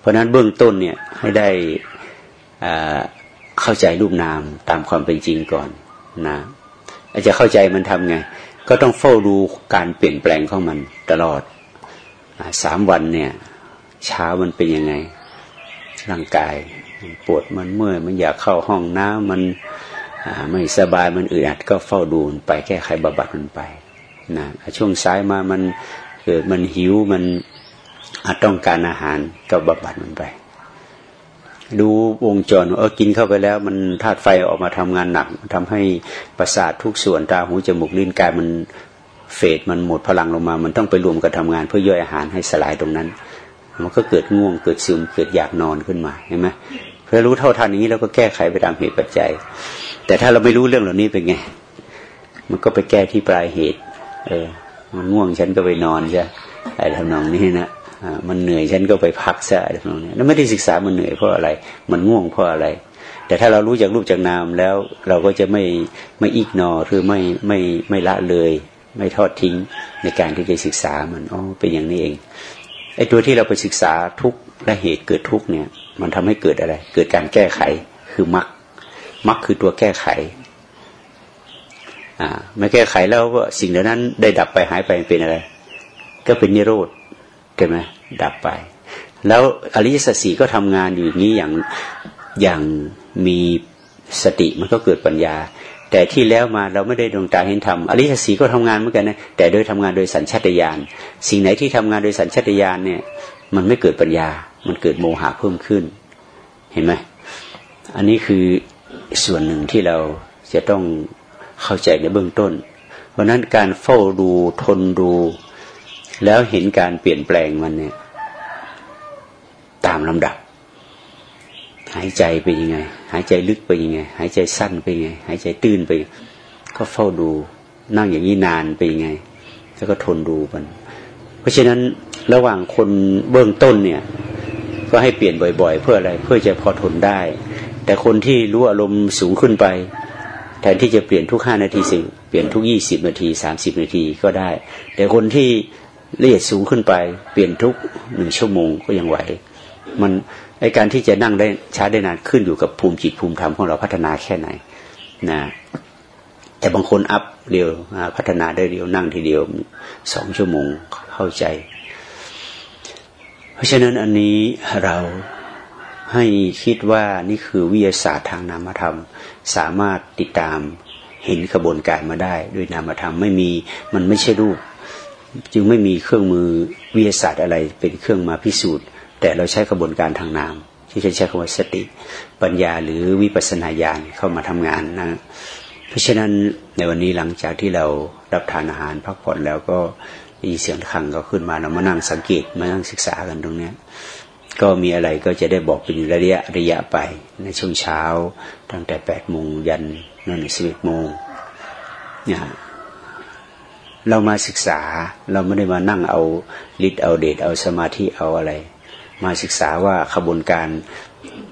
เพราะนั้นเบื้องต้นเนี่ยให้ได้เข้าใจรูปนามตามความเป็นจริงก่อนนะอาจจะเข้าใจมันทำไง ก็ต้องเฝ้าดูการเปลี่ยนแปลงของมันตลอดสามวันเนี่ยเช้ามันเป็นยังไง ร่างกายมันปวดมันเมื่อยมันอยากเข้าห้องน้ำมันไม่สบายมันอึดอัดก็เฝ้าดูไปแก้ไขบำบัดมันไปนะช่วงซ้ายมามันเกิดมันหิวมัน ต้องการอาหารก็บำบัดมันไป ดูวงจรเออกินเข้าไปแล้ว มันธาตุไฟออกมาทำงานหนักทำให้ประสาททุกส่วนตาหูจมูกลิ้นกายมันเฟดมันหมดพลังลงมา มันต้องไปรวมกันทำงาน เพื่อย่อยอาหารให้สลายตรงนั้น มันก็เกิดง่วงเกิดซึมเกิดอยากนอนขึ้นมาเห็นไหมเพื่อรู้เท่าทันอย่างนี้เราก็แก้ไขไปตามเหตุปัจจัย แต่ถ้าเราไม่รู้เรื่องเหล่านี้เป็นไง มันก็ไปแก้ที่ปลายเหตุ เออ มันง่วงฉันก็ไปนอนใช่ไอ้ทำนองนี้นะ มันเหนื่อยฉันก็ไปพักซะอะไรพวกนี้แล้วไม่ได้ศึกษามันเหนื่อยเพราะอะไร มันง่วงเพราะอะไร แต่ถ้าเรารู้จากรูปจากนามแล้วเราก็จะไม่ไม่อีกนอหรือไม่ไม่ไม่ละเลย ไม่ทอดทิ้งในการที่จะศึกษามันอ๋อเป็นอย่างนี้เองไอ้ตัวที่เราไปศึกษาทุกและเหตุเกิดทุกเนี่ย มันทำให้เกิดอะไร เกิดการแก้ไขคือมรรคมรรคคือตัวแก้ไขอ่าไม่แก้ไขแล้วก็สิ่งเหล่านั้นได้ดับไปหายไปเป็นอะไร ก็เป็นนิโรธ ช่ไหมดับไป แล้วอริยสัจสีก็ทำงานอยู่นี้อย่างอย่างมีสติมันก็เกิดปัญญา แต่ที่แล้วมาเราไม่ได้ดวงตาเห็นธรรมอริยสัจสีก็ทำงานเหมือนกันนะแต่โดยทำงานโดยสัญชาตญาณสิ่งไหนที่ทำงานโดยสัญชาตญาณเนี่ยมันไม่เกิดปัญญา มันเกิดโมหะเพิ่มขึ้น เห็นไหมอันนี้คือส่วนหนึ่งที่เราจะต้องเข้าใจในเบื้องต้น เพราะนั้นการเฝ้าดูทนดู แล้วเห็นการเปลี่ยนแปลงมันเนี่ย ตามลำดับ หายใจไปยังไง หายใจลึกไปยังไง หายใจสั้นไปยังไง หายใจตื้นไป ก็เฝ้าดูนั่งอย่างนี้นานไปยังไง แล้วก็ทนดูมัน เพราะฉะนั้นระหว่างคนเบื้องต้นเนี่ย ก็ให้เปลี่ยนบ่อย ๆ เพื่ออะไรเพื่อจะพอทนได้ แต่คนที่รู้อารมณ์สูงขึ้นไปแทนที่จะเปลี่ยนทุกห้านาทีสิเปลี่ยนทุกยี่สิบนาทีสามสิบนาทีก็ได้ แต่คนที่ ละเอียดสูงขึ้นไป เปลี่ยนทุกหนึ่งชั่วโมงก็ยังไหว มันไอการที่จะนั่งได้ช้าได้นานขึ้นอยู่กับภูมิจิตภูมิธรรมของเราพัฒนาแค่ไหนนะแต่บางคนอัพเร็วพัฒนาได้เร็วนั่งทีเดียวสองชั่วโมงเข้าใจ เพราะฉะนั้นอันนี้เราให้คิดว่านี่คือวิทยาศาสตร์ทางนามธรรม สามารถติดตามเห็นขบวนการมาได้ด้วยนามธรรมไม่มีมันไม่ใช่รูป จึงไม่มีเครื่องมือวิทยาศาสตร์อะไรเป็นเครื่องมาพิสูจน์ แต่เราใช้กระบวนการทางนามที่ใช้คำว่าสติ ปัญญาหรือวิปัสนาญาณเข้ามาทำงานนะเพราะฉะนั้นในวันนี้หลังจากที่เรารับทานอาหารพักผ่อนแล้วก็มีเสียงขังก็ขึ้นมาเรามานั่งสังเกตมานั่งศึกษากันตรงนี้ก็มีอะไรก็จะได้บอกเป็นระยะระยะไปในช่วงเช้าตั้งแต่แปดโมงยันนั่นสิบเอ็ดโมงเนี่ย เรามาศึกษาเราไม่ได้มานั่งเอาฤทธิ์เอาเดชเอาสมาธิเอาอะไร มาศึกษาว่าขบวนการ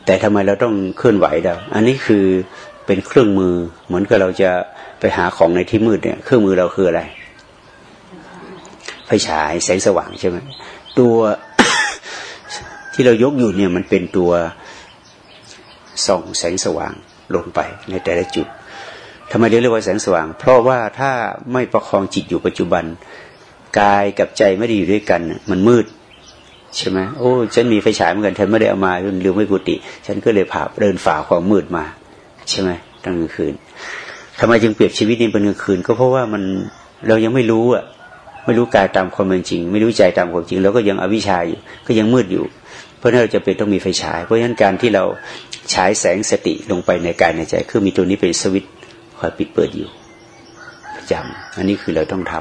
แต่ทำไมเราต้องเคลื่อนไหวเดาอันนี้คือเป็นเครื่องมือเหมือนกับเราจะไปหาของในที่มืดเนี่ยเครื่องมือเราคืออะไรไฟฉายแสงสว่างใช่ไหมตัวที่เรายกอยู่เนี่ยมันเป็นตัวส่องแสงสว่างลงไปในแต่ละจุด ทำไมเรียกว่าแสงสว่าง เพราะว่าถ้าไม่ประคองจิตอยู่ปัจจุบัน กายกับใจไม่ได้อยู่ด้วยกัน มันมืดใช่ไหมโอ้ฉันมีไฟฉายเหมือนกันฉันไม่ได้เอามาลืมไม่กุฏิฉันก็เลยผ่าเดินฝ่าความมืดมา ใช่ไหมกลางคืนทำไมจึงเปรียบชีวิตนี้เป็นกลางคืน ก็เพราะว่ามันเรายังไม่รู้อะไม่รู้กายตามความเป็นจริง ไม่รู้ใจตามความจริง แล้วก็ยังอวิชชาอยู่ก็ยังมืดอยู่ เพราะนั้นเราจะเป็นต้องมีไฟฉาย เพราะฉะนั้นการที่เราฉายแสงสติลงไปในกายในใจ คือมีตัวนี้เป็นสวิต คอยปิดเปิดอยู่ประจำอันนี้คือเราต้องท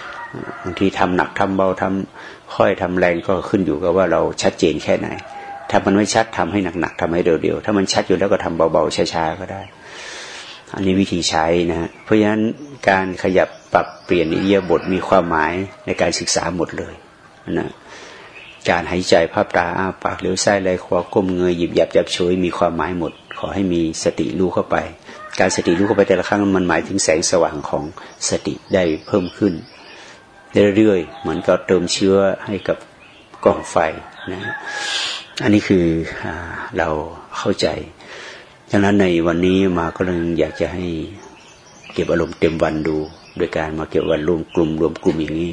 ำบางทีทำหนักทำเบาทำค่อยทำแรงก็ขึ้นอยู่กับว่าเราชัดเจนแค่ไหน ถ้ามันไม่ชัดทำให้หนักๆทำให้เร็วๆถ้ามันชัดอยู่แล้วก็ทำเบาๆช้าๆก็ได้ อันนี้วิธีใช้นะ เพราะฉะนั้นการขยับปรับเปลี่ยนอิเดียบทมีความหมายในการศึกษาหมดเลยนะการหายใจภาพตาอ้าปากเลี้ยวซ้ายไหลขวาก้มเงยหยิบหยับจับช่วยมีความหมายหมด ขอให้มีสติรู้เข้าไป การสติรู้เข้าไปแต่ละครั้งมันหมายถึงแสงสว่างของสติได้เพิ่มขึ้น เรื่อยๆเหมือนกับเติมเชื้อให้กับกองไฟนะอันนี้คืออเราเข้าใจดังนั้นในวันนี้มาก็เลยอยากจะให้เก็บอารมณ์เต็มวันดู โดยการมาเก็บวันรวมกลุ่มรวมกลุ่มอย่างนี้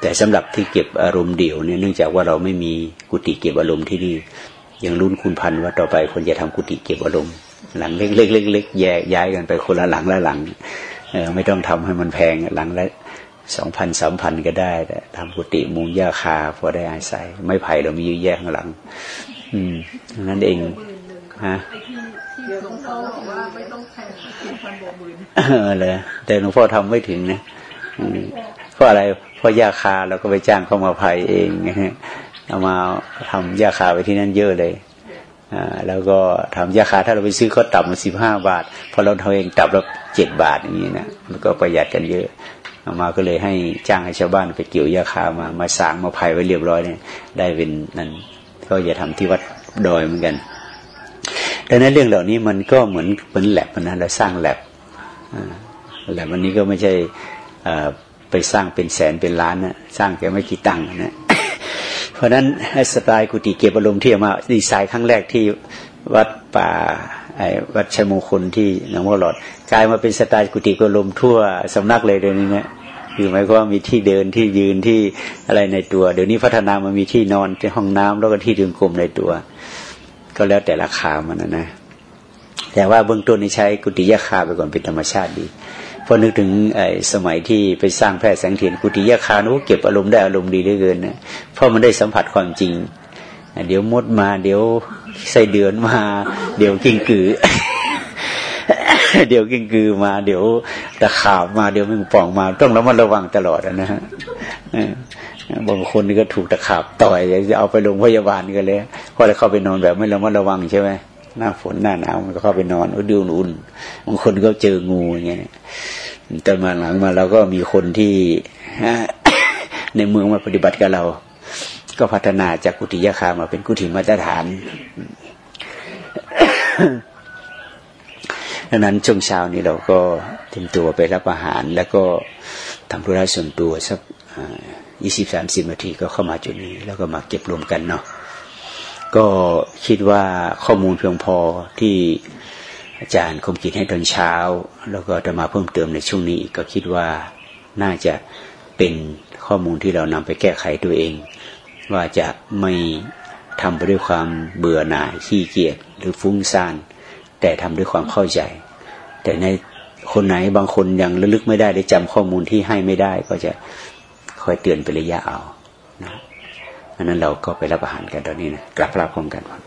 แต่สำหรับที่เก็บอารมณ์เดี่ยวเนี่ยเนื่องจากว่าเราไม่มีกุฏิเก็บอารมณ์ที่นี่ยังรุ่นคุณพันว่าต่อไปคนจะทำกุฏิเก็บอารมณ์ หลังเล็กๆเล็กๆแยกย้ายกันไปคนละหลังละหลังเออไม่ต้องทำให้มันแพงหลังละสองพันสามพันก็ได้แต่ทำกุฏิมุงหญ้าคาพอได้อาศัยไม่ไผ่เรามีเยอะแยะข้างหลัง อืมนั่นเองฮะเออเลยแต่หลวงพ่อทำไม่ถึงนะเพราะอะไรเพราะยาคาเราก็ไปจ้างเข้ามาภัยเองเอามาทำยาคาไปที่นั่นเยอะเลย แล้วก็ทำยาคาถ้าเราไปซื้อเขาตับมาสิบห้าบาทพอเราทำเองตับเราเจ็ดบาทอย่างนี้นะมันก็ประหยัดกันเยอะเอามาก็เลยให้จ้างให้ชาวบ้านไปเกี่ยวยาคามามาสางมาภัยไว้เรียบร้อยเนี่ยได้เป็นนั้นก็อย่าทำที่วัดดอยเหมือนกันดังนั้นเรื่องเหล่านี้มันก็เหมือนเหมือนแลบนะเราสร้างแลบแลบวันนี้ก็ไม่ใช่ไปสร้างเป็นแสนเป็นล้านนะสร้างแค่ไม่กี่ตังค์นะ เพราะนั้นสไตล์กุฏิเก็บอารมณ์ที่มาดีไซน์ครั้งแรกที่วัดป่าไอ้วัดชัยมงคลที่หนองบัวหลอดกลายมาเป็นสไตล์กุฏิกลมทั่วสำนักเลยเดี๋ยวนี้นี่ยคือหมายความว่ามีที่เดินที่ยืนที่อะไรในตัว เดี๋ยวนี้พัฒนามามีที่นอนที่ห้องน้ำแล้วก็ที่ดื่มกลมในตัว ก็แล้วแต่ราคามันนะนะแต่ว่าเบื้องต้นนี่ใช้กุฏิยาคาไปก่อนเป็นธรรมชาติดี พอนึกถึงไอ้สมัยที่ไปสร้างแพร่แสงเทียนกุฏิยาคานุเก็บอารมณ์ได้อารมณ์ดีเหลือเกินนะเพราะมันได้สัมผัสความจริง เดี๋ยวมดมา เดี๋ยวไส้เดือนมา เดี๋ยวกิ้งกือ เดี๋ยวกิ้งกือมา เดี๋ยวตะขาบมาเดี๋ยวมึงป่องมา ต้องระมัดระวังตลอดนะฮะบางคนนี่ก็ถูกตะขาบต่อยจะเอาไปโรงพยาบาลกันเลยเพราะเราเข้าไปนอนแบบไม่ระมัดระวังใช่ไหม หน้าฝนหน้าหนาวมันก็เข้าไปนอนดูอุ่นบางคนก็เจองูอย่างเงี้ยแต่มาหลังมาเราก็มีคนที่ในเมืองมาปฏิบัติกับเรา ก็พัฒนาจากกุฏิยาคามาเป็นกุฏิมาตรฐานดังนั้นช่วงเช้านี้เราก็เตรียมตัวไปรับอาหาร แล้วก็ทำธุระส่วนตัวสักยี่สิบสามสิบนาทีก็เข้ามาจุดนี้ แล้วก็มาเก็บรวมกันเนาะ ก็คิดว่าข้อมูลเพียงพอที่อาจารย์คมกิจให้ตอนเช้า แล้วก็จะมาเพิ่มเติมในช่วงนี้ก็คิดว่าน่าจะเป็นข้อมูลที่เรานำไปแก้ไขตัวเอง ว่าจะไม่ทำไปด้วยความเบื่อหน่ายขี้เกียจหรือฟุ้งซ่านแต่ทำด้วยความเข้าใจ แต่ในคนไหนบางคนยังระลึกไม่ได้ได้จำข้อมูลที่ให้ไม่ได้ ก็จะคอยเตือนเป็นระยะเอานะ อันนั้นเราก็ไปรับอาหารกันตอนนี้นะกลับรับพร้อมกันครับ